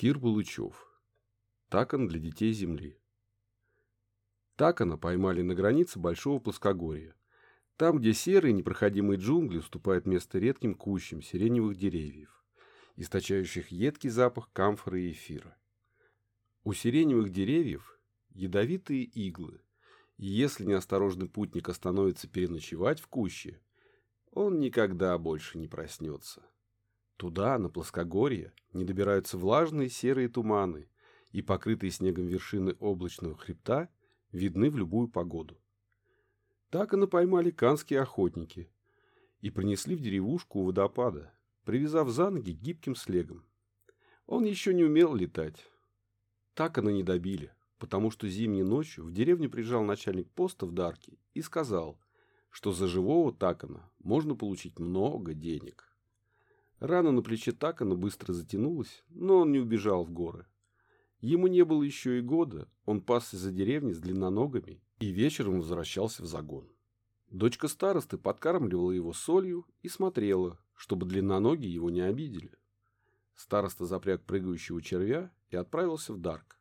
Кир Булычев. Такон для детей Земли. Такона поймали на границе Большого Плоскогорья, там, где серые непроходимые джунгли уступают место редким кущам сиреневых деревьев, источающих едкий запах камфоры и эфира. У сиреневых деревьев ядовитые иглы, и если неосторожный путник остановится переночевать в куще, он никогда больше не проснется. Туда, на плоскогорье, не добираются влажные серые туманы, и покрытые снегом вершины облачного хребта видны в любую погоду. Так и напоймали канские охотники и принесли в деревушку у водопада, привязав за ноги гибким слегом. Он еще не умел летать. Так она не добили, потому что зимней ночью в деревню приезжал начальник поста в Дарке и сказал, что за живого Такана можно получить много денег. Рана на плече Такана быстро затянулась, но он не убежал в горы. Ему не было еще и года, он пасся за деревней с длинноногами и вечером возвращался в загон. Дочка старосты подкармливала его солью и смотрела, чтобы длинноногие его не обидели. Староста запряг прыгающего червя и отправился в Дарк.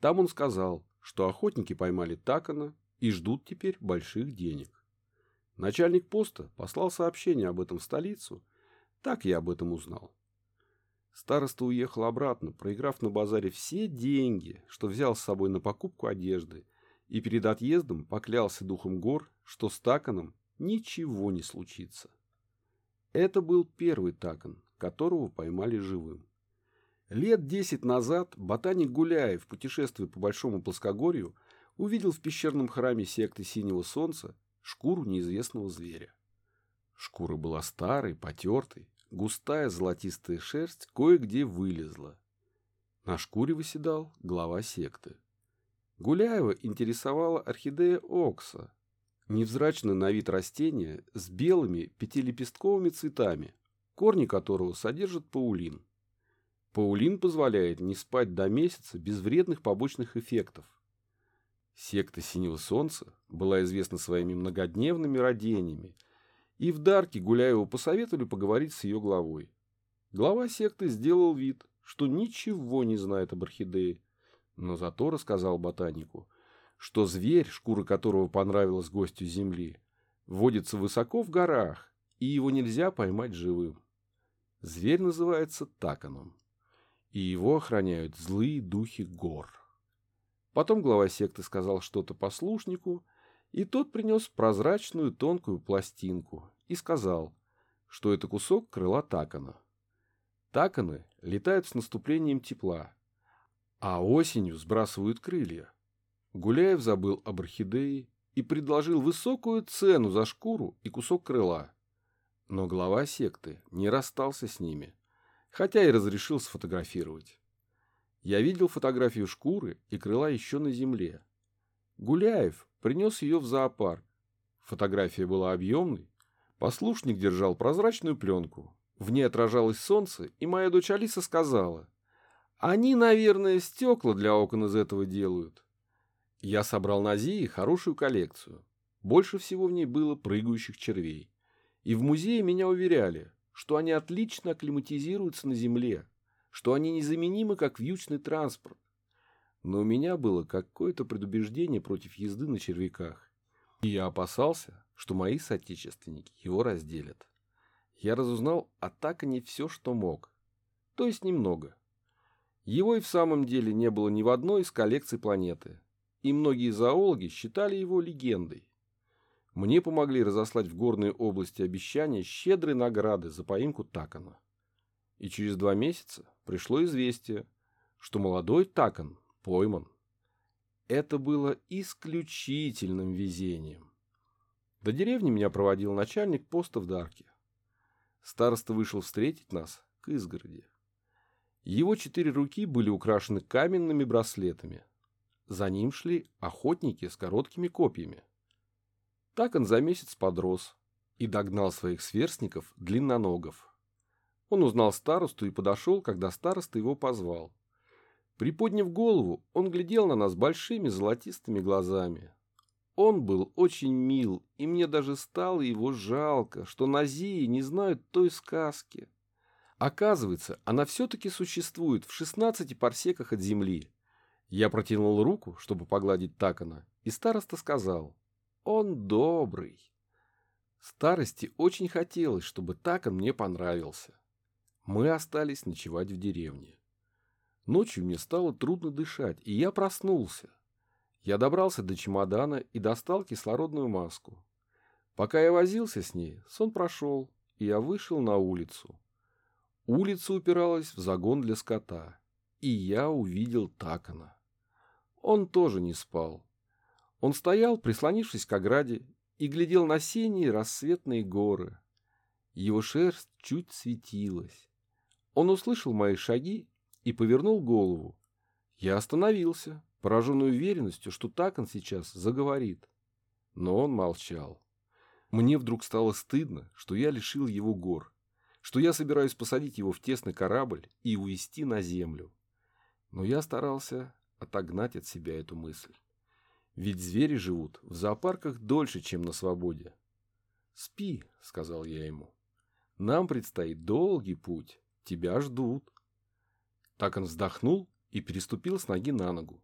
Там он сказал, что охотники поймали Такана и ждут теперь больших денег. Начальник поста послал сообщение об этом в столицу – так я об этом узнал. Староста уехал обратно, проиграв на базаре все деньги, что взял с собой на покупку одежды, и перед отъездом поклялся духом гор, что с Таканом ничего не случится. Это был первый Такан, которого поймали живым. Лет десять назад ботаник Гуляев, в путешествии по Большому Плоскогорью, увидел в пещерном храме секты Синего Солнца шкуру неизвестного зверя. Шкура была старой, потертой, Густая золотистая шерсть кое-где вылезла. На шкуре выседал глава секты. Гуляева интересовала орхидея Окса, невзрачное на вид растение с белыми пятилепестковыми цветами, корни которого содержат паулин. Паулин позволяет не спать до месяца без вредных побочных эффектов. Секта Синего Солнца была известна своими многодневными родениями и в Дарке Гуляеву посоветовали поговорить с ее главой. Глава секты сделал вид, что ничего не знает об орхидее, но зато рассказал ботанику, что зверь, шкура которого понравилась гостю земли, водится высоко в горах, и его нельзя поймать живым. Зверь называется таканом, и его охраняют злые духи гор. Потом глава секты сказал что-то послушнику, и тот принес прозрачную тонкую пластинку и сказал, что это кусок крыла такана. Таканы летают с наступлением тепла, а осенью сбрасывают крылья. Гуляев забыл об орхидее и предложил высокую цену за шкуру и кусок крыла. Но глава секты не расстался с ними, хотя и разрешил сфотографировать. Я видел фотографию шкуры и крыла еще на земле. Гуляев принес ее в зоопарк. Фотография была объемной. Послушник держал прозрачную пленку. В ней отражалось солнце, и моя дочь Алиса сказала, «Они, наверное, стекла для окон из этого делают». Я собрал на Зии хорошую коллекцию. Больше всего в ней было прыгающих червей. И в музее меня уверяли, что они отлично акклиматизируются на Земле, что они незаменимы как вьючный транспорт, но у меня было какое-то предубеждение против езды на червяках, и я опасался, что мои соотечественники его разделят. Я разузнал о Такане все, что мог, то есть немного. Его и в самом деле не было ни в одной из коллекций планеты, и многие зоологи считали его легендой. Мне помогли разослать в горные области обещания щедрой награды за поимку Такана. И через два месяца пришло известие, что молодой Такан пойман. Это было исключительным везением. До деревни меня проводил начальник поста в Дарке. Староста вышел встретить нас к изгороди. Его четыре руки были украшены каменными браслетами. За ним шли охотники с короткими копьями. Так он за месяц подрос и догнал своих сверстников длинноногов. Он узнал старосту и подошел, когда староста его позвал. Приподняв голову, он глядел на нас большими золотистыми глазами. Он был очень мил, и мне даже стало его жалко, что на Зии не знают той сказки. Оказывается, она все-таки существует в 16 парсеках от земли. Я протянул руку, чтобы погладить Такана, и староста сказал, «Он добрый». Старости очень хотелось, чтобы Такан мне понравился. Мы остались ночевать в деревне. Ночью мне стало трудно дышать, и я проснулся. Я добрался до чемодана и достал кислородную маску. Пока я возился с ней, сон прошел, и я вышел на улицу. Улица упиралась в загон для скота, и я увидел Такана. Он тоже не спал. Он стоял, прислонившись к ограде, и глядел на синие рассветные горы. Его шерсть чуть светилась. Он услышал мои шаги и повернул голову. Я остановился, пораженный уверенностью, что так он сейчас заговорит. Но он молчал. Мне вдруг стало стыдно, что я лишил его гор, что я собираюсь посадить его в тесный корабль и увезти на землю. Но я старался отогнать от себя эту мысль. Ведь звери живут в зоопарках дольше, чем на свободе. «Спи», — сказал я ему. «Нам предстоит долгий путь. Тебя ждут». Так он вздохнул и переступил с ноги на ногу.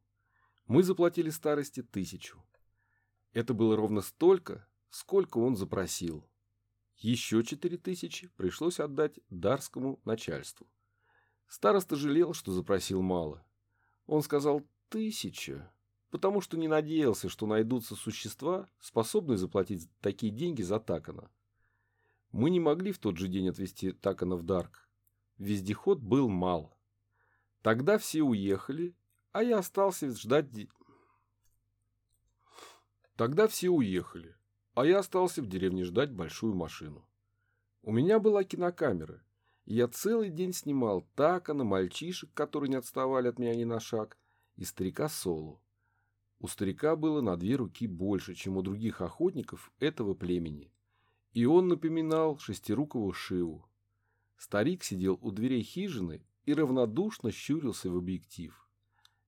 Мы заплатили старости тысячу. Это было ровно столько, сколько он запросил. Еще четыре тысячи пришлось отдать дарскому начальству. Староста жалел, что запросил мало. Он сказал «тысяча», потому что не надеялся, что найдутся существа, способные заплатить такие деньги за Такана. Мы не могли в тот же день отвезти Такана в Дарк. Вездеход был мал. Тогда все уехали, а я остался ждать... Тогда все уехали, а я остался в деревне ждать большую машину. У меня была кинокамера, и я целый день снимал Такана, мальчишек, которые не отставали от меня ни на шаг, и старика Солу. У старика было на две руки больше, чем у других охотников этого племени, и он напоминал шестирукого Шиву. Старик сидел у дверей хижины и равнодушно щурился в объектив.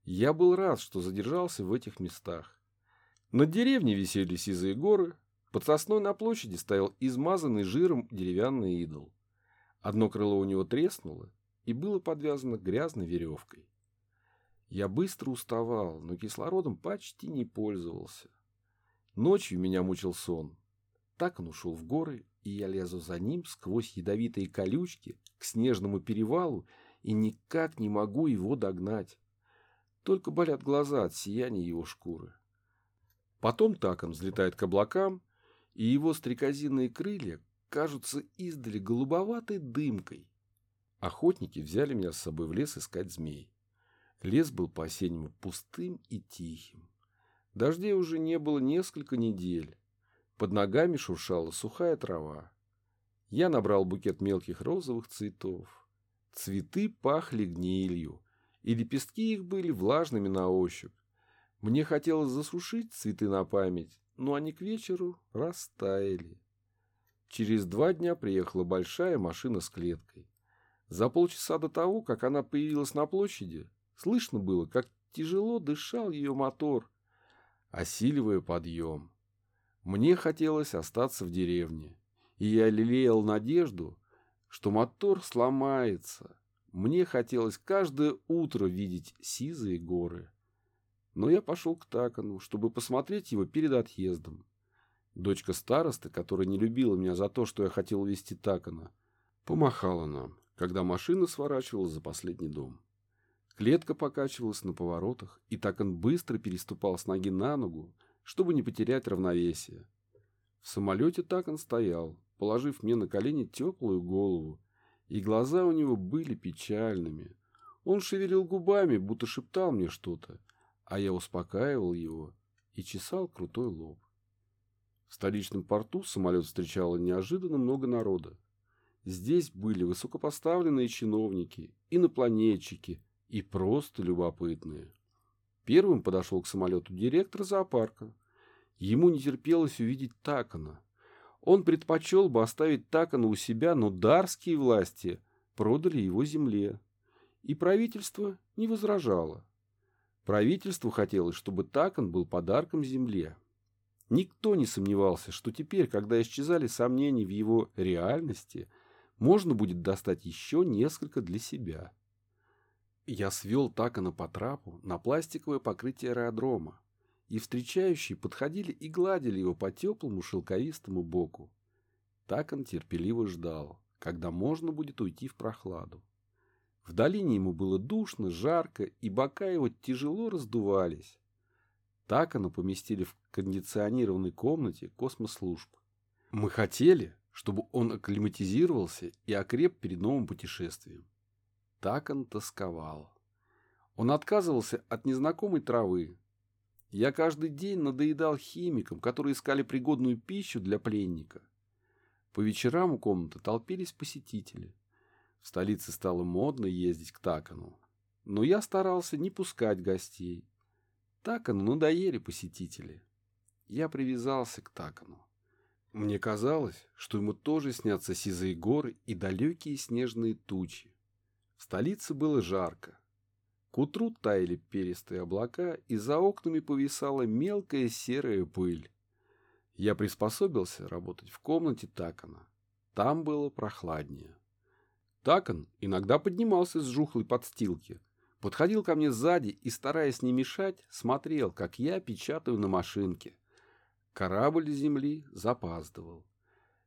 Я был рад, что задержался в этих местах. Над деревней висели сизые горы, под сосной на площади стоял измазанный жиром деревянный идол. Одно крыло у него треснуло и было подвязано грязной веревкой. Я быстро уставал, но кислородом почти не пользовался. Ночью меня мучил сон. Так он ушел в горы, и я лезу за ним сквозь ядовитые колючки к снежному перевалу и никак не могу его догнать. Только болят глаза от сияния его шкуры. Потом так он взлетает к облакам, и его стрекозиные крылья кажутся издали голубоватой дымкой. Охотники взяли меня с собой в лес искать змей. Лес был по-осеннему пустым и тихим. Дождей уже не было несколько недель. Под ногами шуршала сухая трава. Я набрал букет мелких розовых цветов. Цветы пахли гнилью, и лепестки их были влажными на ощупь. Мне хотелось засушить цветы на память, но они к вечеру растаяли. Через два дня приехала большая машина с клеткой. За полчаса до того, как она появилась на площади, Слышно было, как тяжело дышал ее мотор, осиливая подъем. Мне хотелось остаться в деревне, и я лелеял надежду, что мотор сломается. Мне хотелось каждое утро видеть сизые горы. Но я пошел к Такану, чтобы посмотреть его перед отъездом. Дочка старосты, которая не любила меня за то, что я хотел увезти Такана, помахала нам, когда машина сворачивала за последний дом. Клетка покачивалась на поворотах, и так он быстро переступал с ноги на ногу, чтобы не потерять равновесие. В самолете так он стоял, положив мне на колени теплую голову, и глаза у него были печальными. Он шевелил губами, будто шептал мне что-то, а я успокаивал его и чесал крутой лоб. В столичном порту самолет встречало неожиданно много народа. Здесь были высокопоставленные чиновники, инопланетчики, и просто любопытные. Первым подошел к самолету директор зоопарка. Ему не терпелось увидеть Такана. Он предпочел бы оставить Такана у себя, но дарские власти продали его земле. И правительство не возражало. Правительству хотелось, чтобы Такан был подарком земле. Никто не сомневался, что теперь, когда исчезали сомнения в его реальности, можно будет достать еще несколько для себя. Я свел Такана по трапу на пластиковое покрытие аэродрома, и встречающие подходили и гладили его по теплому шелковистому боку. Такан терпеливо ждал, когда можно будет уйти в прохладу. В долине ему было душно, жарко, и бока его тяжело раздувались. Такана поместили в кондиционированной комнате космослужб. Мы хотели, чтобы он акклиматизировался и окреп перед новым путешествием. Так он тосковал. Он отказывался от незнакомой травы. Я каждый день надоедал химикам, которые искали пригодную пищу для пленника. По вечерам у комнаты толпились посетители. В столице стало модно ездить к Такану. Но я старался не пускать гостей. Такану надоели посетители. Я привязался к Такану. Мне казалось, что ему тоже снятся сизые горы и далекие снежные тучи. В столице было жарко. К утру таяли перистые облака, и за окнами повисала мелкая серая пыль. Я приспособился работать в комнате Такана. Там было прохладнее. Такан иногда поднимался с жухлой подстилки, подходил ко мне сзади и, стараясь не мешать, смотрел, как я печатаю на машинке. Корабль Земли запаздывал.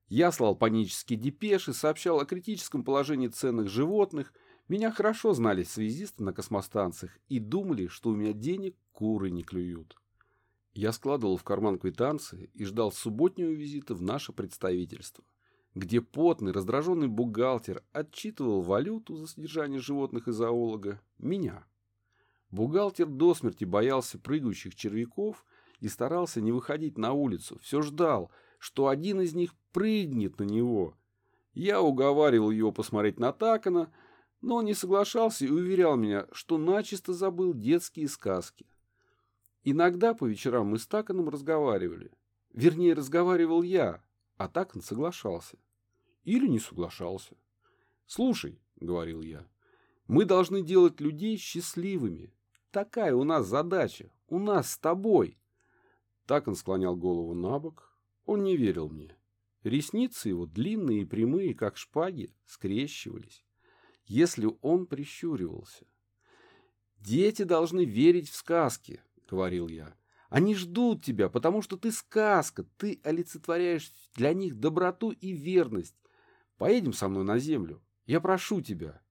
Я слал панические депеши, сообщал о критическом положении ценных животных. Меня хорошо знали связисты на космостанциях и думали, что у меня денег куры не клюют. Я складывал в карман квитанции и ждал субботнего визита в наше представительство, где потный, раздраженный бухгалтер отчитывал валюту за содержание животных и зоолога меня. Бухгалтер до смерти боялся прыгающих червяков и старался не выходить на улицу. Все ждал, что один из них прыгнет на него. Я уговаривал его посмотреть на Такана, но он не соглашался и уверял меня, что начисто забыл детские сказки. Иногда по вечерам мы с Таканом разговаривали. Вернее, разговаривал я, а Такан соглашался. Или не соглашался. «Слушай», — говорил я, — «мы должны делать людей счастливыми. Такая у нас задача. У нас с тобой. Так он склонял голову на бок. Он не верил мне. Ресницы его, длинные и прямые, как шпаги, скрещивались, если он прищуривался. «Дети должны верить в сказки», — говорил я. «Они ждут тебя, потому что ты сказка, ты олицетворяешь для них доброту и верность. Поедем со мной на землю, я прошу тебя».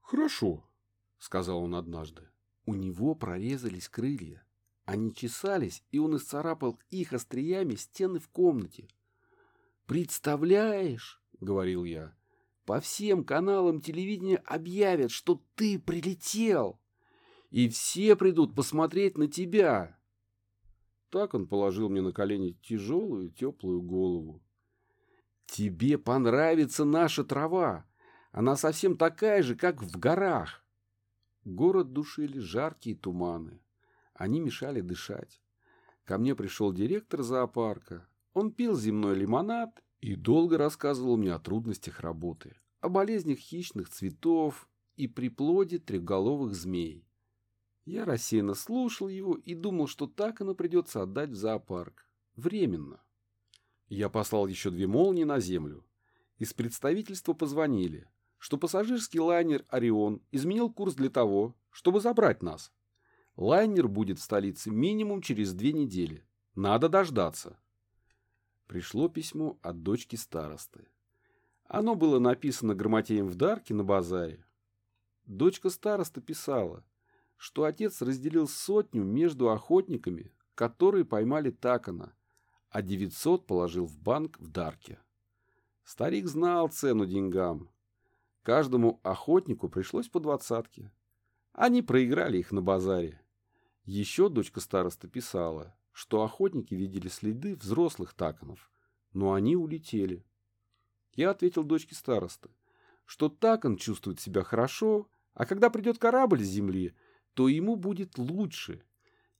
«Хорошо», — сказал он однажды. У него прорезались крылья. Они чесались, и он исцарапал их остриями стены в комнате. «Представляешь?» — говорил я. «По всем каналам телевидения объявят, что ты прилетел, и все придут посмотреть на тебя». Так он положил мне на колени тяжелую теплую голову. «Тебе понравится наша трава. Она совсем такая же, как в горах». Город душили жаркие туманы. Они мешали дышать. Ко мне пришел директор зоопарка. Он пил земной лимонад и долго рассказывал мне о трудностях работы, о болезнях хищных цветов и приплоде трехголовых змей. Я рассеянно слушал его и думал, что так оно придется отдать в зоопарк. Временно. Я послал еще две молнии на землю. Из представительства позвонили, что пассажирский лайнер «Орион» изменил курс для того, чтобы забрать нас. Лайнер будет в столице минимум через две недели. Надо дождаться. Пришло письмо от дочки старосты. Оно было написано грамотеем в дарке на базаре. Дочка староста писала, что отец разделил сотню между охотниками, которые поймали Такана, а 900 положил в банк в дарке. Старик знал цену деньгам. Каждому охотнику пришлось по двадцатке. Они проиграли их на базаре. Еще дочка староста писала, что охотники видели следы взрослых таканов, но они улетели. Я ответил дочке старосты, что такан чувствует себя хорошо, а когда придет корабль с земли, то ему будет лучше.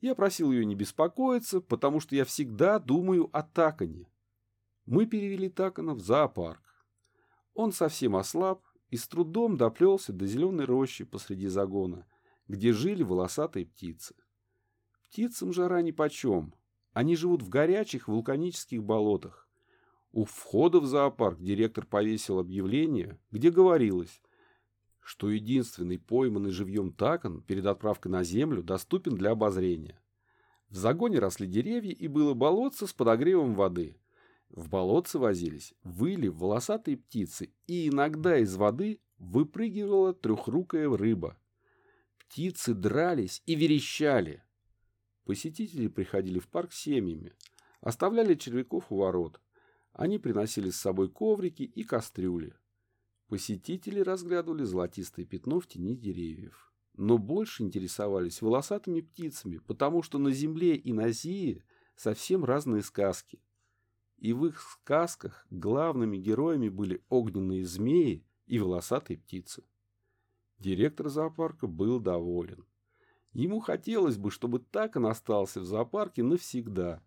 Я просил ее не беспокоиться, потому что я всегда думаю о такане. Мы перевели такана в зоопарк. Он совсем ослаб и с трудом доплелся до зеленой рощи посреди загона, где жили волосатые птицы. Птицам жара нипочем. Они живут в горячих вулканических болотах. У входа в зоопарк директор повесил объявление, где говорилось, что единственный пойманный живьем такон перед отправкой на землю доступен для обозрения. В загоне росли деревья и было болотце с подогревом воды. В болотце возились выли волосатые птицы, и иногда из воды выпрыгивала трехрукая рыба. Птицы дрались и верещали. Посетители приходили в парк семьями, оставляли червяков у ворот. Они приносили с собой коврики и кастрюли. Посетители разглядывали золотистое пятно в тени деревьев. Но больше интересовались волосатыми птицами, потому что на земле и на Зии совсем разные сказки. И в их сказках главными героями были огненные змеи и волосатые птицы. Директор зоопарка был доволен. Ему хотелось бы, чтобы так он остался в зоопарке навсегда.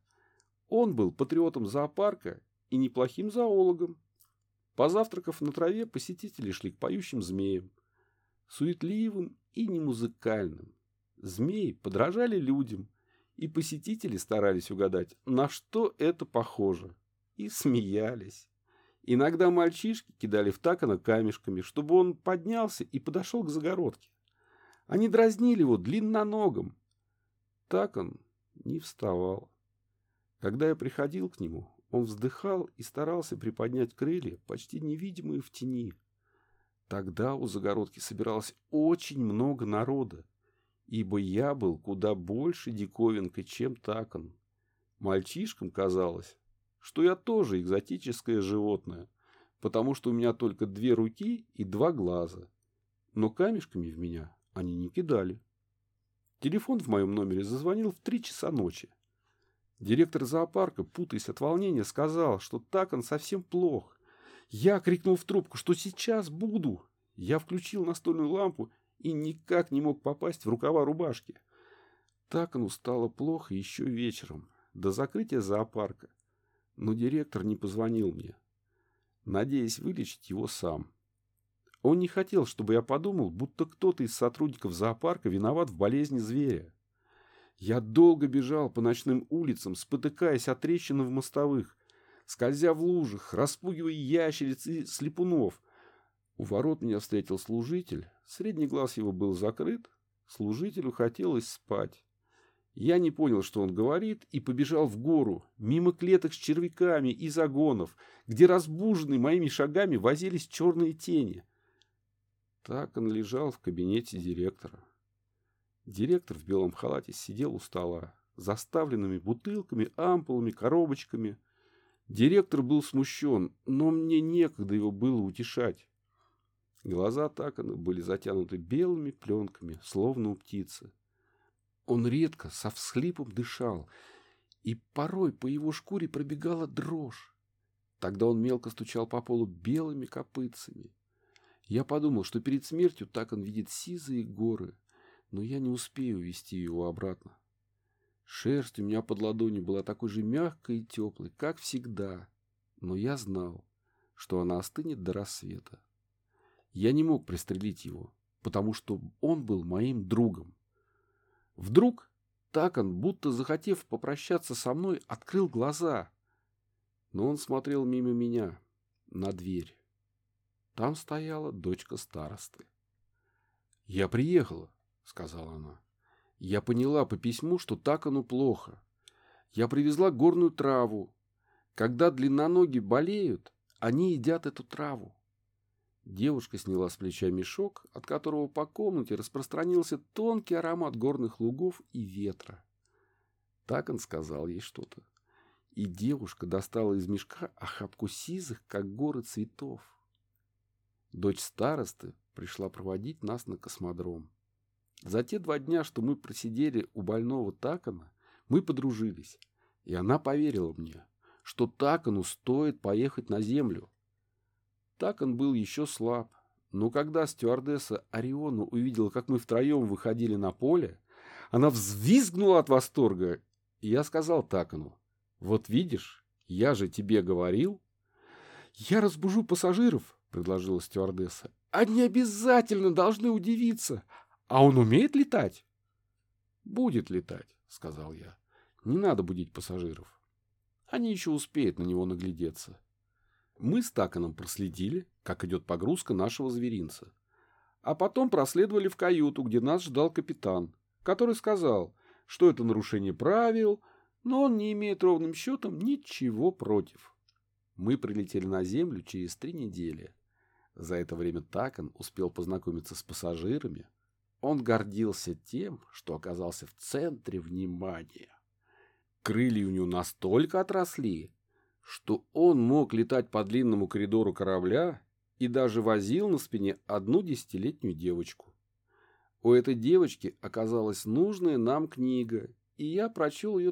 Он был патриотом зоопарка и неплохим зоологом. Позавтракав на траве, посетители шли к поющим змеям. Суетливым и немузыкальным. Змеи подражали людям, и посетители старались угадать, на что это похоже, и смеялись. Иногда мальчишки кидали в Такана камешками, чтобы он поднялся и подошел к загородке. Они дразнили его длинноногом. Так он не вставал. Когда я приходил к нему, он вздыхал и старался приподнять крылья, почти невидимые в тени. Тогда у загородки собиралось очень много народа, ибо я был куда больше диковинкой, чем Такон. Мальчишкам казалось, что я тоже экзотическое животное, потому что у меня только две руки и два глаза. Но камешками в меня они не кидали. Телефон в моем номере зазвонил в три часа ночи. Директор зоопарка, путаясь от волнения, сказал, что так он совсем плох. Я крикнул в трубку, что сейчас буду. Я включил настольную лампу и никак не мог попасть в рукава рубашки. Так он стало плохо еще вечером, до закрытия зоопарка но директор не позвонил мне, надеясь вылечить его сам. Он не хотел, чтобы я подумал, будто кто-то из сотрудников зоопарка виноват в болезни зверя. Я долго бежал по ночным улицам, спотыкаясь от трещин в мостовых, скользя в лужах, распугивая ящериц и слепунов. У ворот меня встретил служитель, средний глаз его был закрыт, служителю хотелось спать. Я не понял, что он говорит, и побежал в гору, мимо клеток с червяками и загонов, где разбуженные моими шагами возились черные тени. Так он лежал в кабинете директора. Директор в белом халате сидел у стола, заставленными бутылками, ампулами, коробочками. Директор был смущен, но мне некогда его было утешать. Глаза Такана были затянуты белыми пленками, словно у птицы. Он редко, со всхлипом дышал, и порой по его шкуре пробегала дрожь. Тогда он мелко стучал по полу белыми копытцами. Я подумал, что перед смертью так он видит сизые горы, но я не успею вести его обратно. Шерсть у меня под ладонью была такой же мягкой и теплой, как всегда, но я знал, что она остынет до рассвета. Я не мог пристрелить его, потому что он был моим другом. Вдруг Такон, будто захотев попрощаться со мной, открыл глаза. Но он смотрел мимо меня, на дверь. Там стояла дочка старосты. «Я приехала», — сказала она. «Я поняла по письму, что Такону плохо. Я привезла горную траву. Когда длинноногие болеют, они едят эту траву. Девушка сняла с плеча мешок, от которого по комнате распространился тонкий аромат горных лугов и ветра. Так он сказал ей что-то. И девушка достала из мешка охапку сизых, как горы цветов. Дочь старосты пришла проводить нас на космодром. За те два дня, что мы просидели у больного Такана, мы подружились. И она поверила мне, что Такану стоит поехать на Землю, так он был еще слаб. Но когда стюардесса Ориона увидела, как мы втроем выходили на поле, она взвизгнула от восторга, и я сказал Такану, «Вот видишь, я же тебе говорил». «Я разбужу пассажиров», — предложила стюардесса. «Они обязательно должны удивиться. А он умеет летать?» «Будет летать», — сказал я. «Не надо будить пассажиров. Они еще успеют на него наглядеться. Мы с Таканом проследили, как идет погрузка нашего зверинца. А потом проследовали в каюту, где нас ждал капитан, который сказал, что это нарушение правил, но он не имеет ровным счетом ничего против. Мы прилетели на Землю через три недели. За это время Такан успел познакомиться с пассажирами. Он гордился тем, что оказался в центре внимания. Крылья у него настолько отросли, что он мог летать по длинному коридору корабля и даже возил на спине одну десятилетнюю девочку. У этой девочки оказалась нужная нам книга, и я прочел ее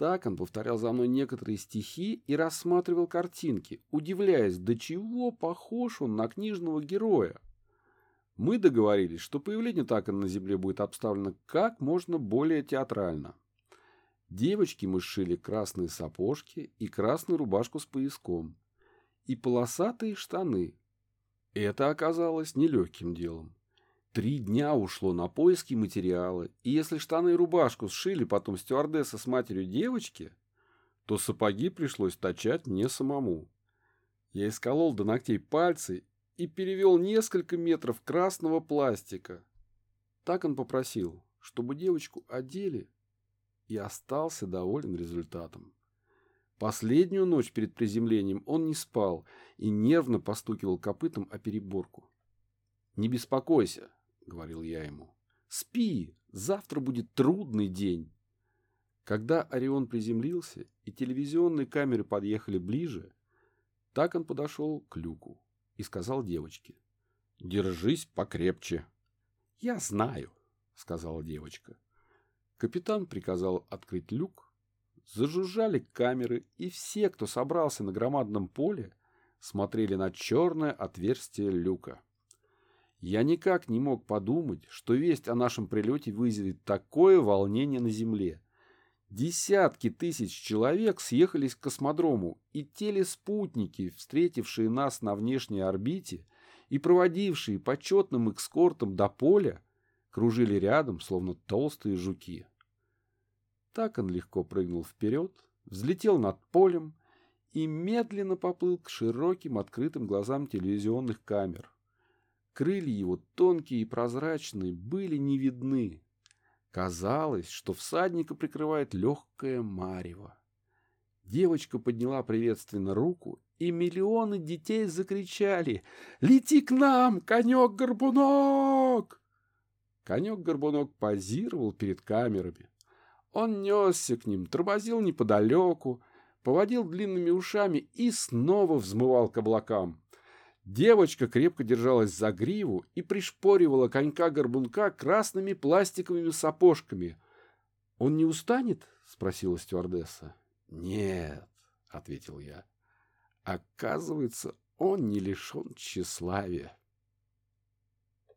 Такану. Такан повторял за мной некоторые стихи и рассматривал картинки, удивляясь, до чего похож он на книжного героя. Мы договорились, что появление Такана на земле будет обставлено как можно более театрально. Девочке мы сшили красные сапожки и красную рубашку с пояском. И полосатые штаны. Это оказалось нелегким делом. Три дня ушло на поиски материала, и если штаны и рубашку сшили потом стюардесса с матерью девочки, то сапоги пришлось точать мне самому. Я исколол до ногтей пальцы и перевел несколько метров красного пластика. Так он попросил, чтобы девочку одели и остался доволен результатом. Последнюю ночь перед приземлением он не спал и нервно постукивал копытом о переборку. «Не беспокойся», — говорил я ему. «Спи, завтра будет трудный день». Когда Орион приземлился и телевизионные камеры подъехали ближе, так он подошел к люку и сказал девочке. «Держись покрепче». «Я знаю», — сказала девочка. Капитан приказал открыть люк, зажужжали камеры, и все, кто собрался на громадном поле, смотрели на черное отверстие люка. Я никак не мог подумать, что весть о нашем прилете вызовет такое волнение на Земле. Десятки тысяч человек съехались к космодрому, и телеспутники, встретившие нас на внешней орбите и проводившие почетным экскортом до поля, кружили рядом, словно толстые жуки. Так он легко прыгнул вперед, взлетел над полем и медленно поплыл к широким открытым глазам телевизионных камер. Крылья его, тонкие и прозрачные, были не видны. Казалось, что всадника прикрывает легкое марево. Девочка подняла приветственно руку, и миллионы детей закричали «Лети к нам, конек-горбунок!» Конек-горбунок позировал перед камерами, он несся к ним, тормозил неподалеку, поводил длинными ушами и снова взмывал к облакам. Девочка крепко держалась за гриву и пришпоривала конька-горбунка красными пластиковыми сапожками. «Он не устанет?» — спросила стюардесса. «Нет», — ответил я. «Оказывается, он не лишен тщеславия».